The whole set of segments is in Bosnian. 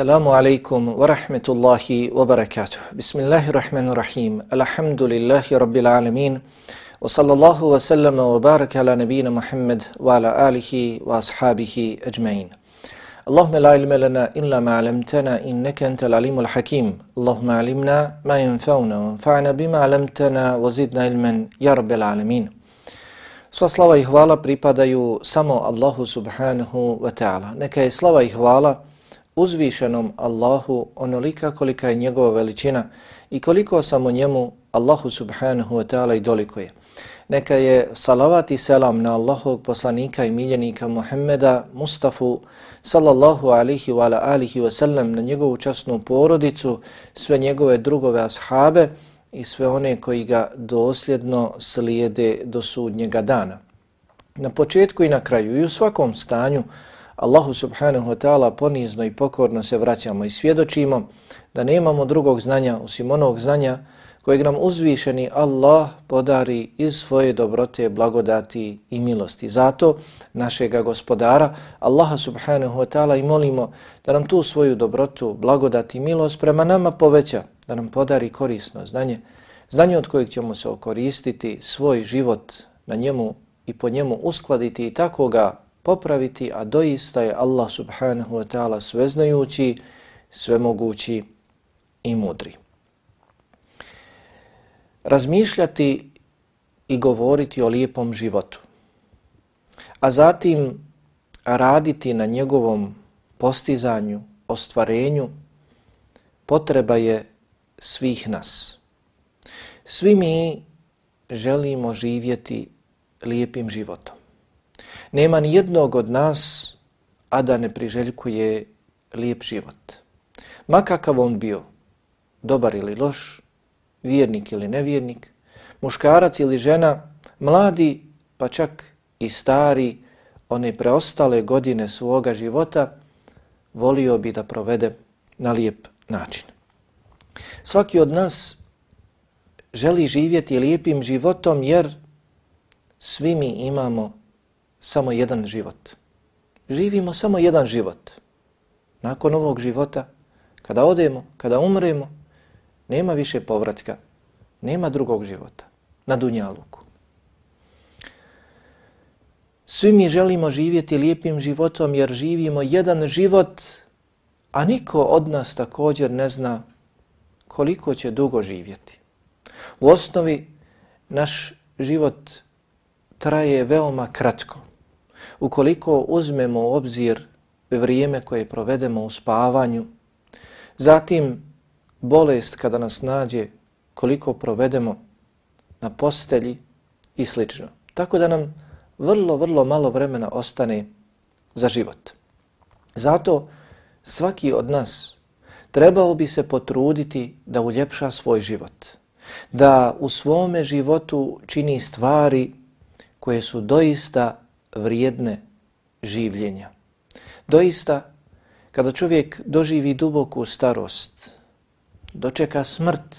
Assalamu alaikum wa rahmetullahi wa barakatuh. Bismillahirrahmanirrahim. Alhamdulillahi rabbil alamin. Wa sallallahu wa sallama wa baraka ala nabina Muhammad wa ala alihi wa ashabihi ajma'in. Allahumma la ilma lana illa ma alamtana innaka antal alimul hakim. Allahumma alimna ma yanfa'una wa anfa'na bima alamtana wa zidna ilman ya rabbil alamin. Sva slava i hvala pripadaju samo Allahu subhanahu wa ta'ala. Neka je slava i hvala uzvišenom Allahu onolika kolika je njegova veličina i koliko samo njemu Allahu subhanahu wa ta'ala i doliko je. Neka je salavat i selam na Allahog poslanika i miljenika Muhammeda Mustafa sallallahu alihi wa alihi wa sallam na njegovu časnu porodicu, sve njegove drugove ashabe i sve one koji ga dosljedno slijede do sudnjega dana. Na početku i na kraju i u svakom stanju Allahu subhanahu wa ta'ala ponizno i pokorno se vraćamo i svjedočimo da nemamo drugog znanja osim onog znanja kojeg nam uzvišeni Allah podari iz svoje dobrote, blagodati i milosti. Zato našega gospodara Allaha subhanahu wa ta'ala i molimo da nam tu svoju dobrotu, blagodati i milost prema nama poveća, da nam podari korisno znanje, znanje od kojeg ćemo se okoristiti, svoj život na njemu i po njemu uskladiti i tako ga popraviti, a doista je Allah subhanahu wa ta'ala sveznajući, svemogući i mudri. Razmišljati i govoriti o lijepom životu, a zatim raditi na njegovom postizanju, ostvarenju, potreba je svih nas. Svi mi želimo živjeti lijepim životom. Nema ni jednog od nas, a da ne priželjkuje lijep život. Ma kakav on bio, dobar ili loš, vjernik ili nevjernik, muškarac ili žena, mladi pa čak i stari, one preostale godine svoga života, volio bi da provede na lijep način. Svaki od nas želi živjeti lijepim životom jer svi mi imamo samo jedan život. Živimo samo jedan život. Nakon ovog života, kada odemo, kada umremo, nema više povratka, nema drugog života na Dunjaluku. Svi mi želimo živjeti lijepim životom jer živimo jedan život, a niko od nas također ne zna koliko će dugo živjeti. U osnovi naš život traje veoma kratko ukoliko uzmemo u obzir vrijeme koje provedemo u spavanju, zatim bolest kada nas nađe, koliko provedemo na postelji i sl. Tako da nam vrlo, vrlo malo vremena ostane za život. Zato svaki od nas trebao bi se potruditi da uljepša svoj život, da u svome životu čini stvari koje su doista vrijedne življenja. Doista, kada čovjek doživi duboku starost, dočeka smrt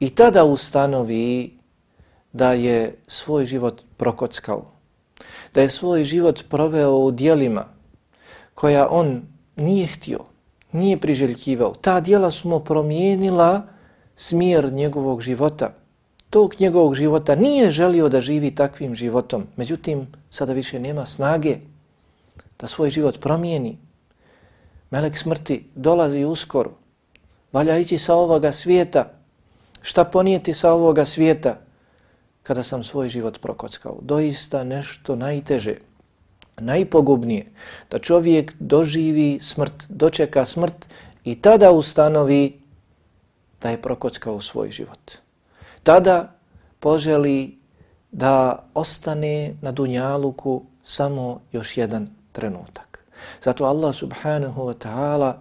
i tada ustanovi da je svoj život prokockao, da je svoj život proveo u dijelima koja on nije htio, nije priželjkivao. Ta dijela su mu promijenila smjer njegovog života, tog njegovog života nije želio da živi takvim životom. Međutim, sada više nema snage da svoj život promijeni. Melek smrti dolazi uskoro. Valja ići sa ovoga svijeta. Šta ponijeti sa ovoga svijeta kada sam svoj život prokockao? Doista nešto najteže, najpogubnije, da čovjek doživi smrt, dočeka smrt i tada ustanovi da je prokockao svoj život tada poželi da ostane na dunjaluku samo još jedan trenutak. Zato Allah subhanahu wa ta'ala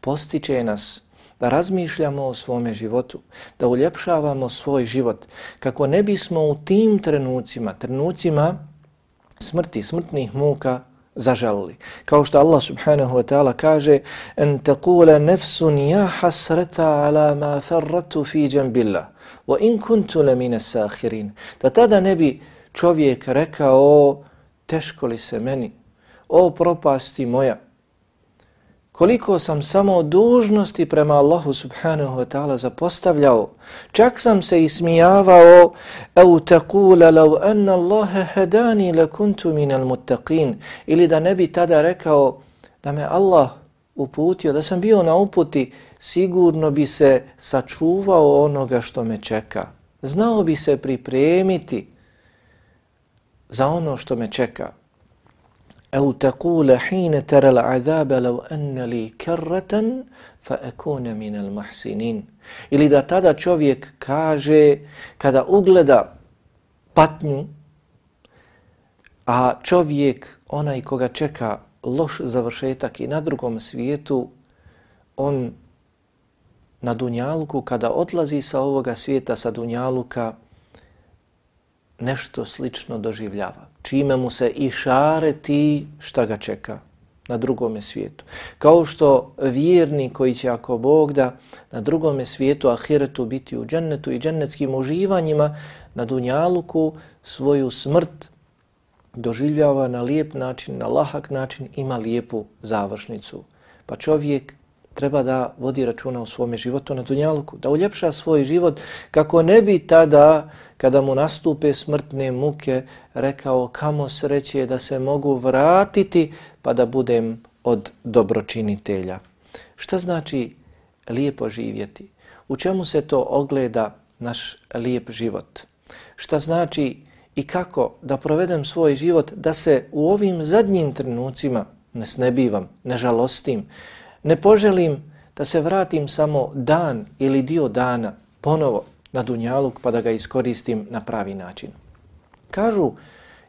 postiče nas da razmišljamo o svome životu, da uljepšavamo svoj život, kako ne bismo u tim trenucima, trenucima smrti, smrtnih muka, zažalili. Kao što Allah subhanahu wa ta'ala kaže en tekule nefsun ja hasreta ala ma ferratu fi džembillah wa in kuntu lamina sakhirin da tada ne bi čovjek rekao o, teško li se meni? O propasti moja. Koliko sam samo dužnosti prema Allahu subhanahu wa ta'ala zapostavljao. Čak sam se ismijavao au taqula law anna Allaha hadani lakuntu min al-muttaqin ili da ne bi tada rekao da me Allah uputio, da sam bio na uputi, sigurno bi se sačuvao onoga što me čeka. Znao bi se pripremiti za ono što me čeka. أو تقول حين ترى العذاب لو أن لي كرة فأكون من المحسنين ili da tada čovjek kaže kada ugleda patnju a čovjek onaj koga čeka loš završetak i na drugom svijetu on na dunjaluku kada odlazi sa ovoga svijeta sa dunjaluka nešto slično doživljava čime mu se i šare ti šta ga čeka na drugome svijetu. Kao što vjerni koji će ako Bog da na drugome svijetu, ahiretu, biti u džennetu i džennetskim uživanjima na dunjaluku svoju smrt doživljava na lijep način, na lahak način, ima lijepu završnicu. Pa čovjek treba da vodi računa u svome životu na dunjaluku, da uljepša svoj život kako ne bi tada kada mu nastupe smrtne muke, rekao kamo sreće da se mogu vratiti pa da budem od dobročinitelja. Šta znači lijepo živjeti? U čemu se to ogleda naš lijep život? Šta znači i kako da provedem svoj život da se u ovim zadnjim trenucima ne snebivam, ne žalostim, ne poželim da se vratim samo dan ili dio dana ponovo na dunjaluk pa da ga iskoristim na pravi način. Kažu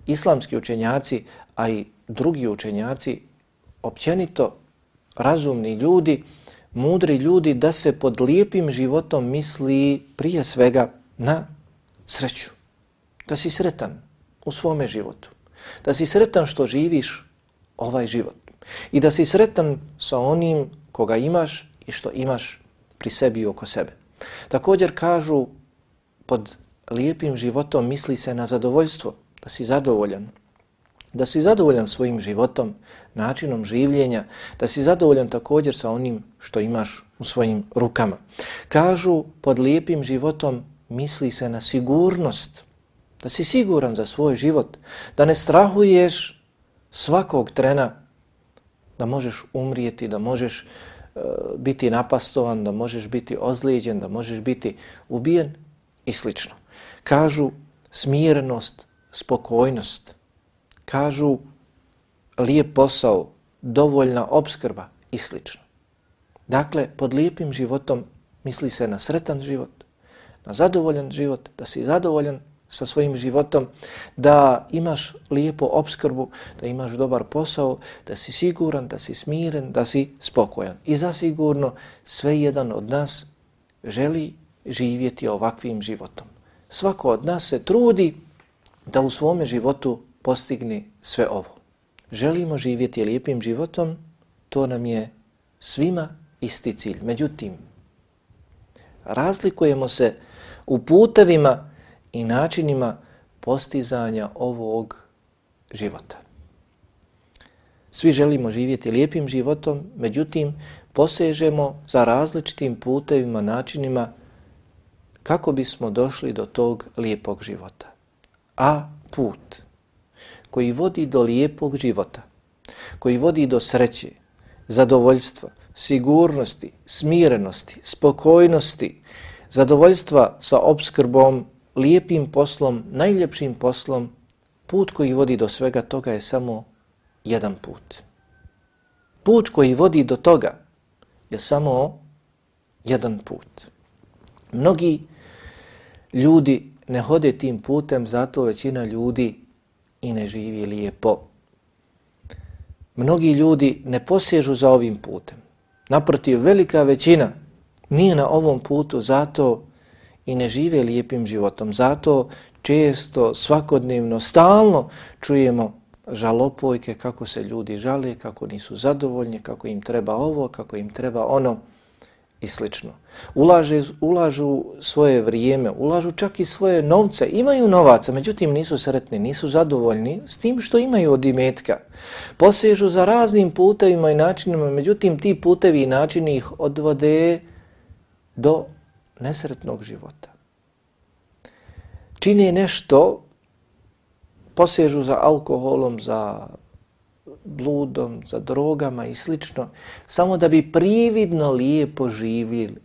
islamski učenjaci, a i drugi učenjaci, općenito razumni ljudi, mudri ljudi, da se pod lijepim životom misli prije svega na sreću. Da si sretan u svome životu. Da si sretan što živiš ovaj život. I da si sretan sa onim koga imaš i što imaš pri sebi i oko sebe. Također kažu pod lijepim životom misli se na zadovoljstvo, da si zadovoljan, da si zadovoljan svojim životom, načinom življenja, da si zadovoljan također sa onim što imaš u svojim rukama. Kažu pod lijepim životom misli se na sigurnost, da si siguran za svoj život, da ne strahuješ svakog trena da možeš umrijeti, da možeš e, biti napastovan, da možeš biti ozlijeđen, da možeš biti ubijen, i slično. Kažu smirenost, spokojnost. Kažu lijep posao, dovoljna obskrba i slično. Dakle, pod lijepim životom misli se na sretan život, na zadovoljan život, da si zadovoljan sa svojim životom, da imaš lijepo obskrbu, da imaš dobar posao, da si siguran, da si smiren, da si spokojan. I zasigurno sve jedan od nas želi živjeti ovakvim životom. Svako od nas se trudi da u svome životu postigne sve ovo. Želimo živjeti lijepim životom, to nam je svima isti cilj. Međutim, razlikujemo se u putevima i načinima postizanja ovog života. Svi želimo živjeti lijepim životom, međutim, posežemo za različitim putevima, načinima kako bismo došli do tog lijepog života. A put koji vodi do lijepog života, koji vodi do sreće, zadovoljstva, sigurnosti, smirenosti, spokojnosti, zadovoljstva sa obskrbom, lijepim poslom, najljepšim poslom, put koji vodi do svega toga je samo jedan put. Put koji vodi do toga je samo jedan put. Mnogi ljudi ne hode tim putem, zato većina ljudi i ne živi lijepo. Mnogi ljudi ne posježu za ovim putem. Naprotiv, velika većina nije na ovom putu, zato i ne žive lijepim životom. Zato često, svakodnevno, stalno čujemo žalopojke kako se ljudi žale, kako nisu zadovoljni, kako im treba ovo, kako im treba ono. i slično. Ulaže, ulažu svoje vrijeme, ulažu čak i svoje novce, imaju novaca, međutim nisu sretni, nisu zadovoljni s tim što imaju od imetka. Posežu za raznim putevima i načinima, međutim ti putevi i načini ih odvode do nesretnog života. Čine nešto, posežu za alkoholom, za bludom, za drogama i slično, samo da bi prividno lijepo živjeli,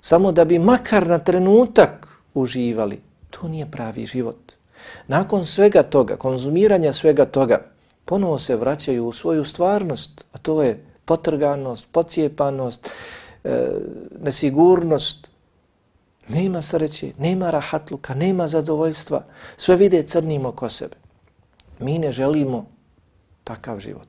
samo da bi makar na trenutak uživali. To nije pravi život. Nakon svega toga, konzumiranja svega toga, ponovo se vraćaju u svoju stvarnost, a to je potrganost, pocijepanost, e, nesigurnost, nema sreće, nema rahatluka, nema zadovoljstva, sve vide crnim oko sebe. Mi ne želimo takav život.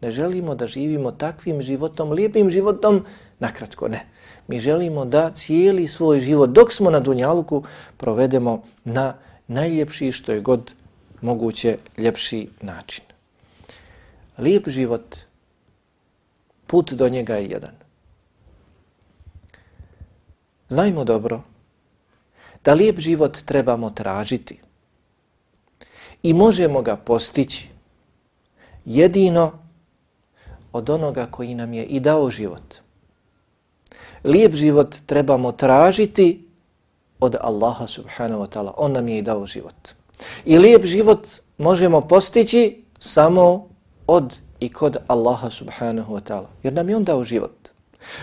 Ne želimo da živimo takvim životom, lijepim životom, nakratko ne. Mi želimo da cijeli svoj život, dok smo na Dunjaluku, provedemo na najljepši što je god moguće ljepši način. Lijep život, put do njega je jedan. Znajmo dobro da lijep život trebamo tražiti i možemo ga postići jedino od onoga koji nam je i dao život. Lijep život trebamo tražiti od Allaha subhanahu wa ta'ala. On nam je i dao život. I lijep život možemo postići samo od i kod Allaha subhanahu wa ta'ala. Jer nam je on dao život.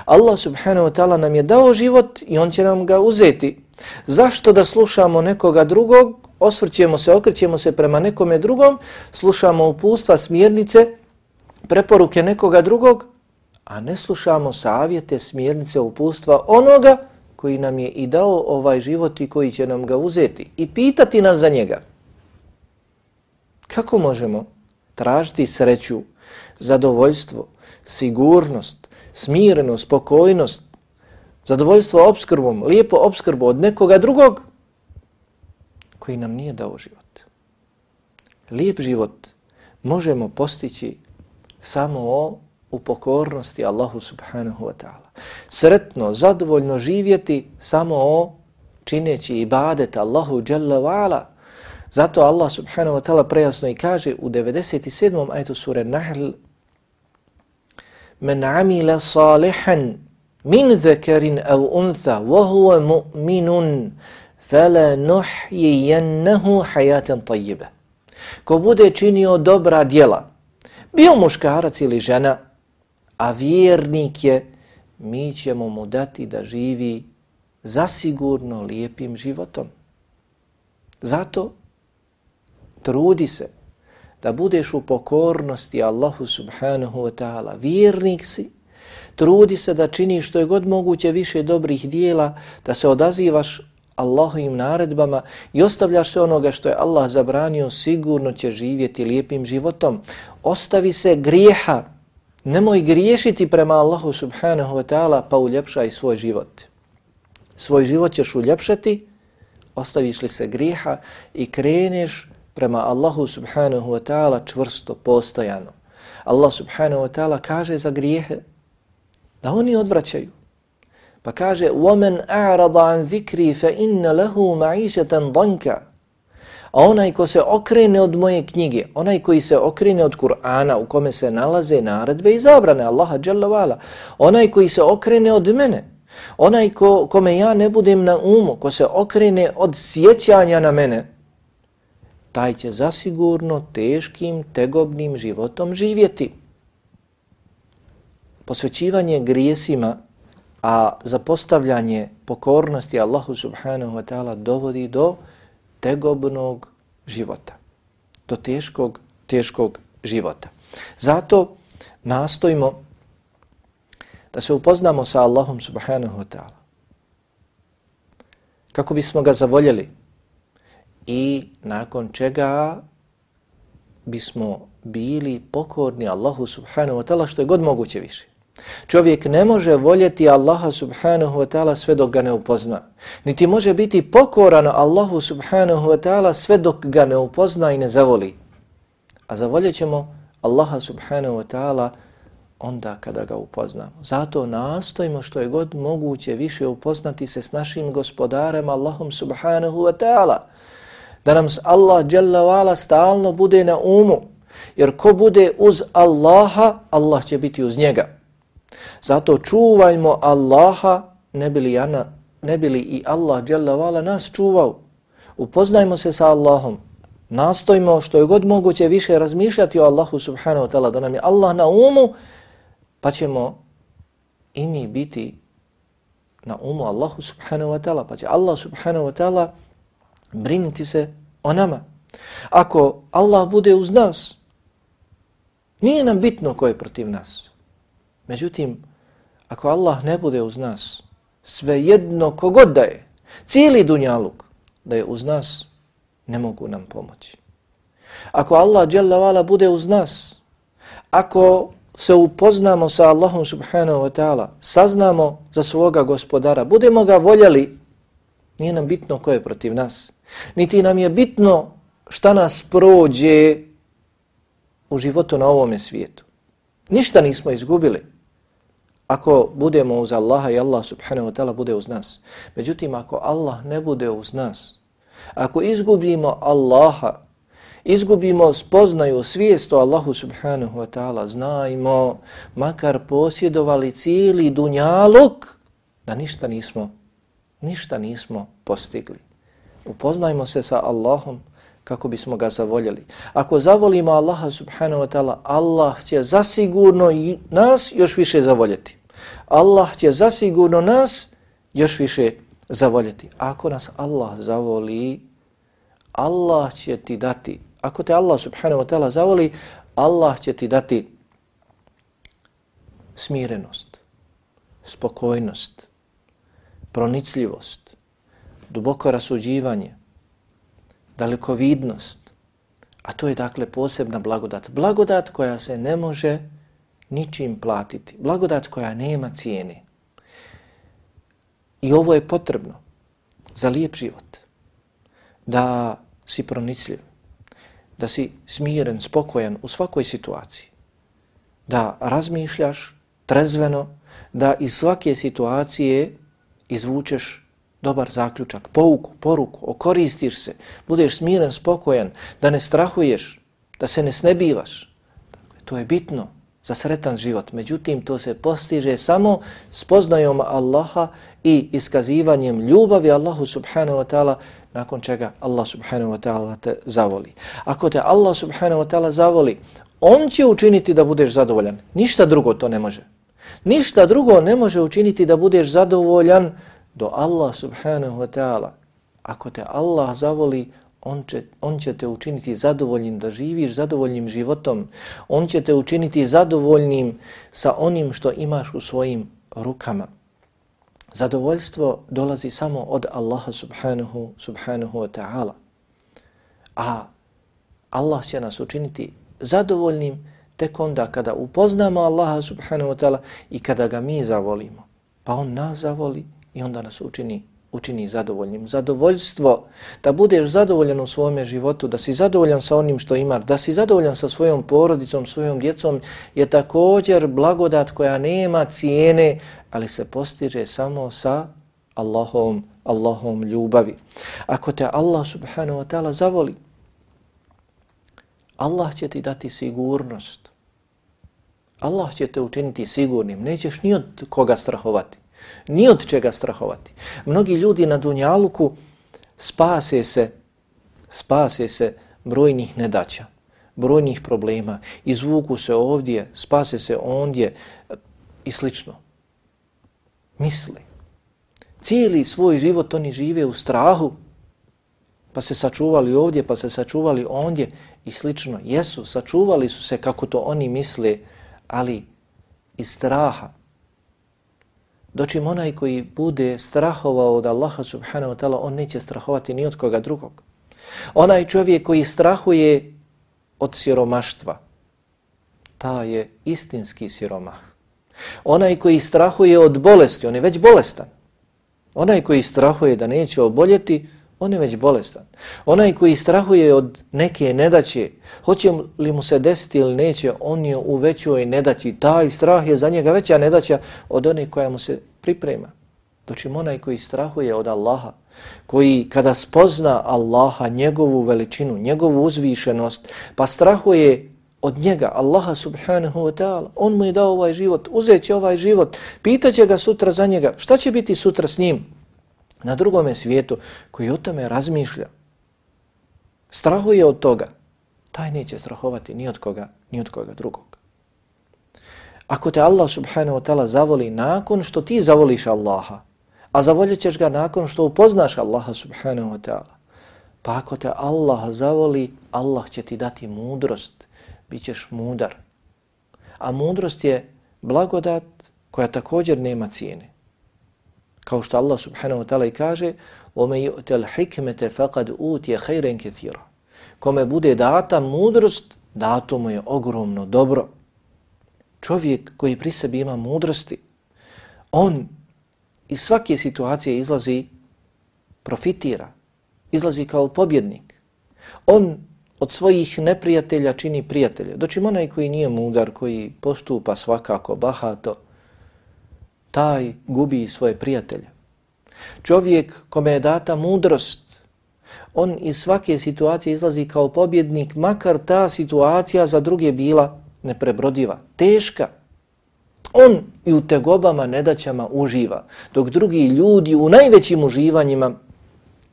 Allah subhanahu wa ta'ala nam je dao život i on će nam ga uzeti. Zašto da slušamo nekoga drugog osvrćemo se, okrećemo se prema nekome drugom, slušamo upustva, smjernice, preporuke nekoga drugog, a ne slušamo savjete, smjernice, upustva onoga koji nam je i dao ovaj život i koji će nam ga uzeti i pitati nas za njega. Kako možemo tražiti sreću, zadovoljstvo, sigurnost, smirenost, spokojnost, zadovoljstvo obskrbom, lijepo obskrbu od nekoga drugog, koji nam nije dao život. Lijep život možemo postići samo o u pokornosti Allahu subhanahu wa ta'ala. Sretno, zadovoljno živjeti samo o čineći ibadet Allahu jalla wa'ala. Zato Allah subhanahu wa ta'ala prejasno i kaže u 97. ajtu sure Nahl Men amila salihan min zekerin au untha wa huwa mu'minun fala nuhyiyannahu hayatan tajjibe. Ko bude činio dobra djela, bio muškarac ili žena, a vjernik je, mi ćemo mu dati da živi zasigurno lijepim životom. Zato trudi se da budeš u pokornosti Allahu subhanahu wa ta'ala. Vjernik si, trudi se da činiš što je god moguće više dobrih dijela, da se odazivaš Allahovim naredbama i ostavljaš se onoga što je Allah zabranio, sigurno će živjeti lijepim životom. Ostavi se grijeha, nemoj griješiti prema Allahu subhanahu wa ta'ala pa uljepšaj svoj život. Svoj život ćeš uljepšati, ostaviš li se grijeha i kreneš prema Allahu subhanahu wa ta'ala čvrsto, postojano. Allah subhanahu wa ta'ala kaže za grijehe da oni odvraćaju. Pa kaže وَمَنْ أَعْرَضَ عَنْ ذِكْرِي فَإِنَّ لَهُ مَعِيشَةً ضَنْكَ A onaj ko se okrene od moje knjige, onaj koji se okrene od Kur'ana u kome se nalaze naredbe i zabrane Allaha Jalla Vala, onaj koji se okrene od mene, onaj ko, kome ja ne budem na umu, ko se okrene od sjećanja na mene, taj će zasigurno teškim, tegobnim životom živjeti. Posvećivanje grijesima a zapostavljanje pokornosti Allahu subhanahu wa ta'ala dovodi do tegobnog života, do teškog, teškog života. Zato nastojimo da se upoznamo sa Allahom subhanahu wa ta'ala kako bismo ga zavoljeli i nakon čega bismo bili pokorni Allahu subhanahu wa ta'ala što je god moguće više. Čovjek ne može voljeti Allaha subhanahu wa ta'ala sve dok ga ne upozna. Niti može biti pokoran Allahu subhanahu wa ta'ala sve dok ga ne upozna i ne zavoli. A zavoljet ćemo Allaha subhanahu wa ta'ala onda kada ga upoznamo. Zato nastojimo što je god moguće više upoznati se s našim gospodarem Allahom subhanahu wa ta'ala. Da nam Allah jalla stalno bude na umu. Jer ko bude uz Allaha, Allah će biti uz njega. Zato čuvajmo Allaha, ne bi li, jana, ne bi li i Allah jalla nas čuvao. Upoznajmo se sa Allahom. Nastojmo što je god moguće više razmišljati o Allahu subhanahu wa ta'ala. Da nam je Allah na umu, pa ćemo i mi biti na umu Allahu subhanahu wa ta'ala, pa će Allah subhanahu wa ta'ala briniti se o nama. Ako Allah bude uz nas, nije nam bitno ko je protiv nas. Međutim, ako Allah ne bude uz nas, sve jedno kogod da je, cijeli dunjaluk da je uz nas, ne mogu nam pomoći. Ako Allah bude uz nas, ako se upoznamo sa Allahom subhanahu wa ta'ala, saznamo za svoga gospodara, budemo ga voljeli, nije nam bitno ko je protiv nas. Niti nam je bitno šta nas prođe u životu na ovome svijetu. Ništa nismo izgubili ako budemo uz Allaha i Allah subhanahu wa ta'ala bude uz nas. Međutim, ako Allah ne bude uz nas, ako izgubimo Allaha izgubimo spoznaju svijest o Allahu subhanahu wa ta'ala, znajmo, makar posjedovali cijeli dunjaluk, da ništa nismo, ništa nismo postigli. Upoznajmo se sa Allahom kako bismo ga zavoljeli. Ako zavolimo Allaha subhanahu wa ta'ala, Allah će zasigurno nas još više zavoljeti. Allah će zasigurno nas još više zavoljeti. Ako nas Allah zavoli, Allah će ti dati Ako te Allah subhanahu wa ta'ala zavoli, Allah će ti dati smirenost, spokojnost, pronicljivost, duboko rasuđivanje, dalekovidnost, a to je dakle posebna blagodat. Blagodat koja se ne može ničim platiti. Blagodat koja nema cijene. I ovo je potrebno za lijep život. Da si pronicljiv, da si smiren, spokojan u svakoj situaciji. Da razmišljaš trezveno, da iz svake situacije izvučeš dobar zaključak, pouku, poruku, okoristiš se, budeš smiren, spokojan, da ne strahuješ, da se ne snebivaš. Dakle, to je bitno za sretan život. Međutim, to se postiže samo spoznajom Allaha i iskazivanjem ljubavi Allahu subhanahu wa ta'ala nakon čega Allah subhanahu wa ta'ala te zavoli. Ako te Allah subhanahu wa ta'ala zavoli, on će učiniti da budeš zadovoljan. Ništa drugo to ne može. Ništa drugo ne može učiniti da budeš zadovoljan do Allah subhanahu wa ta'ala. Ako te Allah zavoli, on će, on će te učiniti zadovoljnim da živiš zadovoljnim životom. On će te učiniti zadovoljnim sa onim što imaš u svojim rukama. Zadovoljstvo dolazi samo od Allaha subhanahu, subhanahu wa ta'ala. A Allah će nas učiniti zadovoljnim tek onda kada upoznamo Allaha subhanahu wa ta'ala i kada ga mi zavolimo. Pa on nas zavoli i onda nas učini učini zadovoljnim. Zadovoljstvo, da budeš zadovoljan u svome životu, da si zadovoljan sa onim što imaš, da si zadovoljan sa svojom porodicom, svojom djecom, je također blagodat koja nema cijene, ali se postiže samo sa Allahom, Allahom ljubavi. Ako te Allah subhanahu wa ta'ala zavoli, Allah će ti dati sigurnost. Allah će te učiniti sigurnim. Nećeš ni od koga strahovati. Ni od čega strahovati. Mnogi ljudi na Dunjaluku spase se, spase se brojnih nedaća, brojnih problema, izvuku se ovdje, spase se ondje i slično. Misli. Cijeli svoj život oni žive u strahu, pa se sačuvali ovdje, pa se sačuvali ondje i slično. Jesu, sačuvali su se kako to oni misle, ali iz straha, Dočim onaj koji bude strahovao od Allaha subhanahu wa ta'ala, on neće strahovati ni od koga drugog. Onaj čovjek koji strahuje od siromaštva, ta je istinski siromah. Onaj koji strahuje od bolesti, on je već bolestan. Onaj koji strahuje da neće oboljeti, on je već bolestan. Onaj koji strahuje od neke nedaće, hoće li mu se desiti ili neće, on je u većoj nedaći. Taj strah je za njega veća nedaća od one koja mu se priprema. Dočim onaj koji strahuje od Allaha, koji kada spozna Allaha, njegovu veličinu, njegovu uzvišenost, pa strahuje od njega, Allaha subhanahu wa ta'ala, on mu je dao ovaj život, uzet će ovaj život, pitaće ga sutra za njega, šta će biti sutra s njim? Na drugome svijetu koji o tome razmišlja, strahuje od toga, taj neće strahovati ni od koga, ni od koga drugog. Ako te Allah subhanahu wa ta'ala zavoli nakon što ti zavoliš Allaha, a zavoljet ćeš ga nakon što upoznaš Allaha subhanahu wa ta'ala, pa ako te Allah zavoli, Allah će ti dati mudrost, bit ćeš mudar. A mudrost je blagodat koja također nema cijene. Kao što Allah subhanahu wa ta'ala i kaže وَمَا يُؤْتَ الْحِكْمَةَ فَقَدْ أُوتِيَ خَيْرًا كَثِيرًا Kome bude data mudrost, dato mu je ogromno dobro. Čovjek koji pri sebi ima mudrosti, on iz svake situacije izlazi, profitira, izlazi kao pobjednik. On od svojih neprijatelja čini prijatelje. Doći onaj koji nije mudar, koji postupa svakako bahato, taj gubi svoje prijatelje. Čovjek kome je data mudrost, on iz svake situacije izlazi kao pobjednik, makar ta situacija za druge bila neprebrodiva, teška. On i u tegobama, nedaćama uživa, dok drugi ljudi u najvećim uživanjima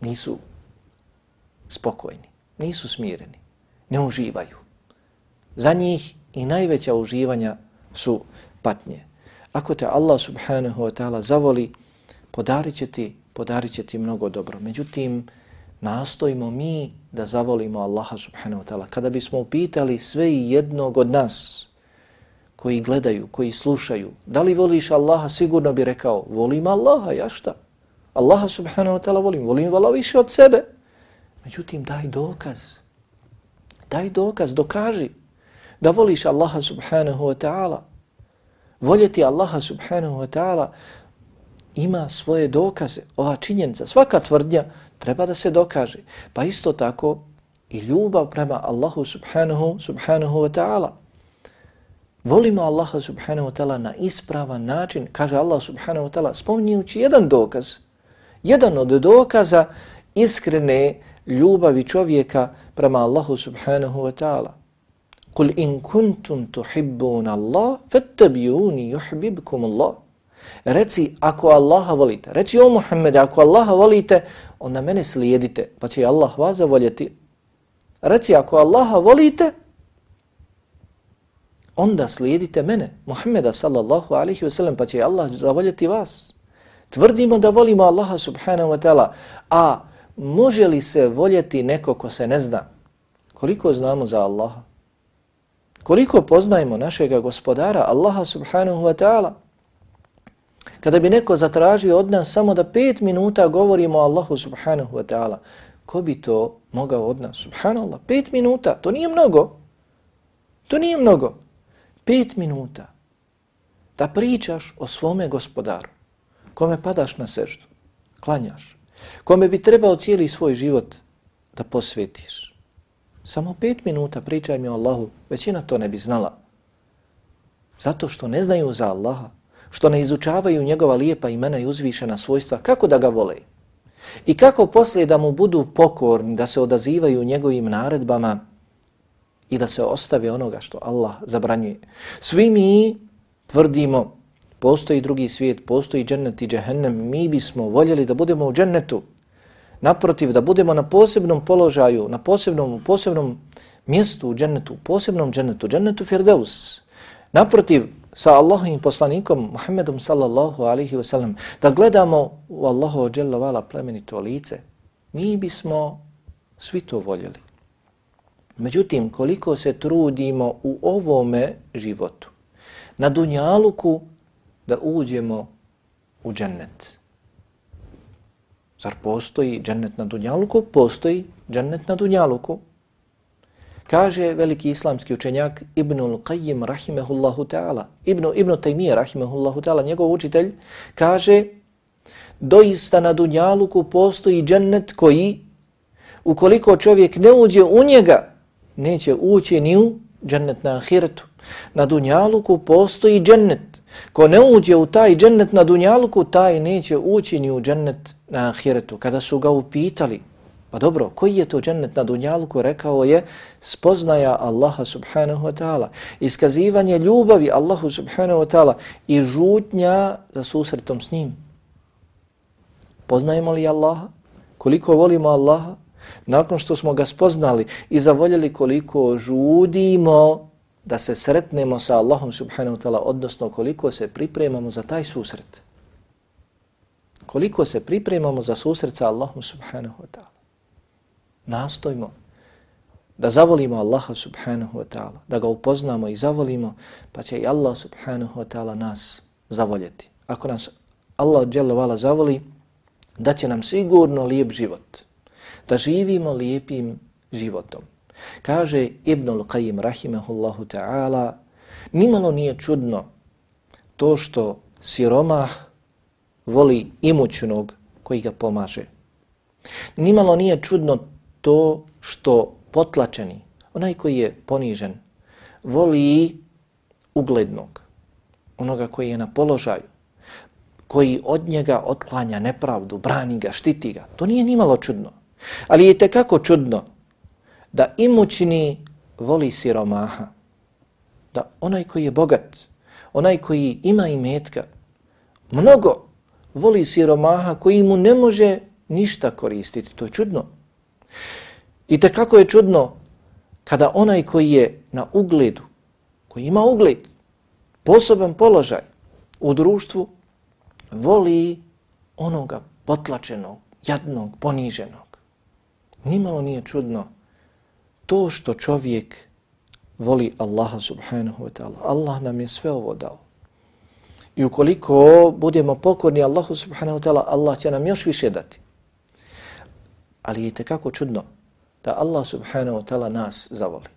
nisu spokojni nisu smireni, ne uživaju. Za njih i najveća uživanja su patnje. Ako te Allah subhanahu wa ta'ala zavoli, podarit će ti, podarit će ti mnogo dobro. Međutim, nastojimo mi da zavolimo Allaha subhanahu wa ta'ala. Kada bismo upitali sve i jednog od nas koji gledaju, koji slušaju, da li voliš Allaha, sigurno bi rekao, volim Allaha, ja šta? Allaha subhanahu wa ta'ala volim, volim vala više od sebe. Međutim, daj dokaz. Daj dokaz, dokaži da voliš Allaha subhanahu wa ta'ala. Voljeti Allaha subhanahu wa ta'ala ima svoje dokaze. Ova činjenica, svaka tvrdnja treba da se dokaže. Pa isto tako i ljubav prema Allahu subhanahu, subhanahu wa ta'ala. Volimo Allaha subhanahu wa ta'ala na ispravan način, kaže Allah subhanahu wa ta'ala, spominjući jedan dokaz. Jedan od dokaza iskrene ljubavi čovjeka prema Allahu subhanahu wa ta'ala. Kul in kuntum tuhibbun Allah, fattabijuni yuhibbukum Allah. Reci, ako Allaha volite, reci o Muhammede, ako Allaha volite, onda mene slijedite, pa će Allah vas zavoljeti. Reci, ako Allaha volite, onda slijedite mene, Muhammeda sallallahu alaihi ve sellem, pa će Allah zavoljeti vas. Tvrdimo da volimo Allaha subhanahu wa ta'ala, a može li se voljeti neko ko se ne zna? Koliko znamo za Allaha? Koliko poznajemo našeg gospodara, Allaha subhanahu wa ta'ala? Kada bi neko zatražio od nas samo da pet minuta govorimo o Allahu subhanahu wa ta'ala, ko bi to mogao od nas? Subhanallah, pet minuta, to nije mnogo. To nije mnogo. Pet minuta da pričaš o svome gospodaru, kome padaš na seždu, klanjaš, kome bi trebao cijeli svoj život da posvetiš. Samo pet minuta pričaj mi o Allahu, većina to ne bi znala. Zato što ne znaju za Allaha, što ne izučavaju njegova lijepa imena i uzvišena svojstva, kako da ga vole? I kako poslije da mu budu pokorni, da se odazivaju njegovim naredbama i da se ostave onoga što Allah zabranjuje. Svi mi tvrdimo postoji drugi svijet, postoji džennet i džehennem, mi bismo voljeli da budemo u džennetu. Naprotiv, da budemo na posebnom položaju, na posebnom, posebnom mjestu u džennetu, posebnom džennetu, džennetu Firdeus. Naprotiv, sa Allahovim poslanikom Muhammedom sallallahu alihi wasallam, da gledamo u Allahu ođela vala plemenito lice, mi bismo svi to voljeli. Međutim, koliko se trudimo u ovome životu, na dunjaluku da uđemo u džennet. Zar postoji džennet na Dunjaluku? Postoji džennet na Dunjaluku. Kaže veliki islamski učenjak Ibnul Qayyim rahimehullahu ta'ala, Ibnu, Ibnu Taymiye rahimehullahu ta'ala, njegov učitelj, kaže doista na Dunjaluku postoji džennet koji, ukoliko čovjek ne uđe u njega, neće ući ni u džennet na ahiretu. Na Dunjaluku postoji džennet. Ko ne uđe u taj džennet na Dunjaluku, taj neće ući ni u džennet na ahiretu. Kada su ga upitali, Pa dobro, koji je to džennet na dunjalku? Rekao je spoznaja Allaha subhanahu wa ta'ala, iskazivanje ljubavi Allahu subhanahu wa ta'ala i žutnja za susretom s njim. Poznajemo li Allaha? Koliko volimo Allaha? Nakon što smo ga spoznali i zavoljeli koliko žudimo da se sretnemo sa Allahom subhanahu wa ta'ala, odnosno koliko se pripremamo za taj susret. Koliko se pripremamo za susret sa Allahom subhanahu wa ta'ala nastojimo da zavolimo Allaha subhanahu wa ta'ala, da ga upoznamo i zavolimo, pa će i Allah subhanahu wa ta'ala nas zavoljeti. Ako nas Allah dželovala zavoli, da će nam sigurno lijep život, da živimo lijepim životom. Kaže Ibnul Qayyim rahimahullahu ta'ala, nimalo nije čudno to što siromah voli imućnog koji ga pomaže. Nimalo nije čudno to što potlačeni, onaj koji je ponižen, voli uglednog, onoga koji je na položaju, koji od njega otklanja nepravdu, brani ga, štiti ga. To nije nimalo čudno. Ali je tekako čudno da imućni voli siromaha, da onaj koji je bogat, onaj koji ima i metka, mnogo voli siromaha koji mu ne može ništa koristiti. To je čudno. I te kako je čudno kada onaj koji je na ugledu, koji ima ugled, poseban položaj u društvu, voli onoga potlačenog, jadnog, poniženog. Nimalo nije čudno to što čovjek voli Allaha subhanahu wa ta'ala. Allah nam je sve ovo dao. I ukoliko budemo pokorni Allahu subhanahu wa ta'ala, Allah će nam još više dati. Ali je tekako čudno da Allah subhanahu wa ta'ala nas zavoli.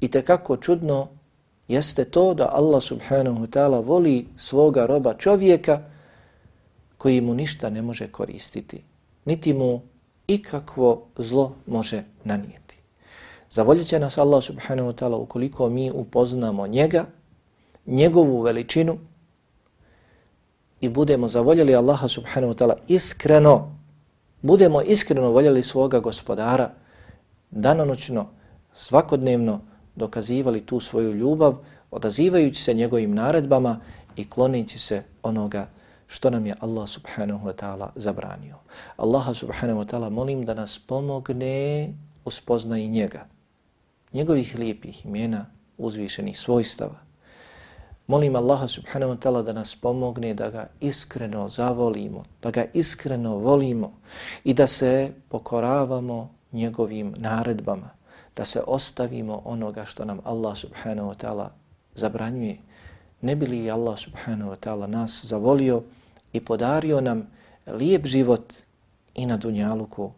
I tekako čudno jeste to da Allah subhanahu wa ta'ala voli svoga roba čovjeka koji mu ništa ne može koristiti. Niti mu ikakvo zlo može nanijeti. Zavoljit će nas Allah subhanahu wa ta'ala ukoliko mi upoznamo njega, njegovu veličinu i budemo zavoljeli Allaha subhanahu wa ta'ala iskreno budemo iskreno voljeli svoga gospodara, danonoćno, svakodnevno dokazivali tu svoju ljubav, odazivajući se njegovim naredbama i klonići se onoga što nam je Allah subhanahu wa ta'ala zabranio. Allaha subhanahu wa ta'ala molim da nas pomogne uspoznaj njega, njegovih lijepih imena, uzvišenih svojstava, Molim Allaha subhanahu wa ta'ala da nas pomogne da ga iskreno zavolimo, da ga iskreno volimo i da se pokoravamo njegovim naredbama, da se ostavimo onoga što nam Allah subhanahu wa ta'ala zabranjuje. Ne bi li Allah subhanahu wa ta'ala nas zavolio i podario nam lijep život i na dunjaluku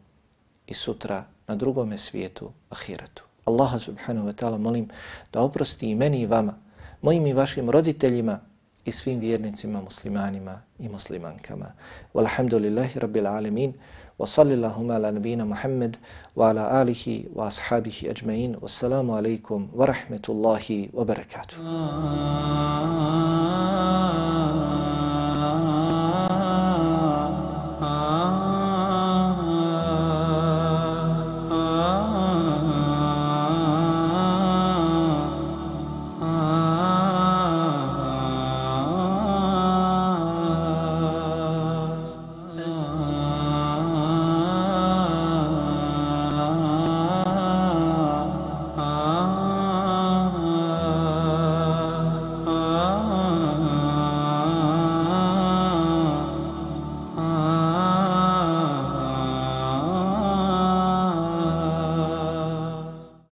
i sutra na drugome svijetu, ahiretu. Allaha subhanahu wa ta'ala molim da oprosti i meni i vama, mojim i vašim roditeljima i svim vjernicima, muslimanima i muslimankama. Walhamdulillahi rabbil alemin. Wa sallillahuma ala nabina Muhammad wa ala alihi wa ashabihi ajma'in. Wassalamu alaikum wa rahmetullahi wa barakatuh. Ah.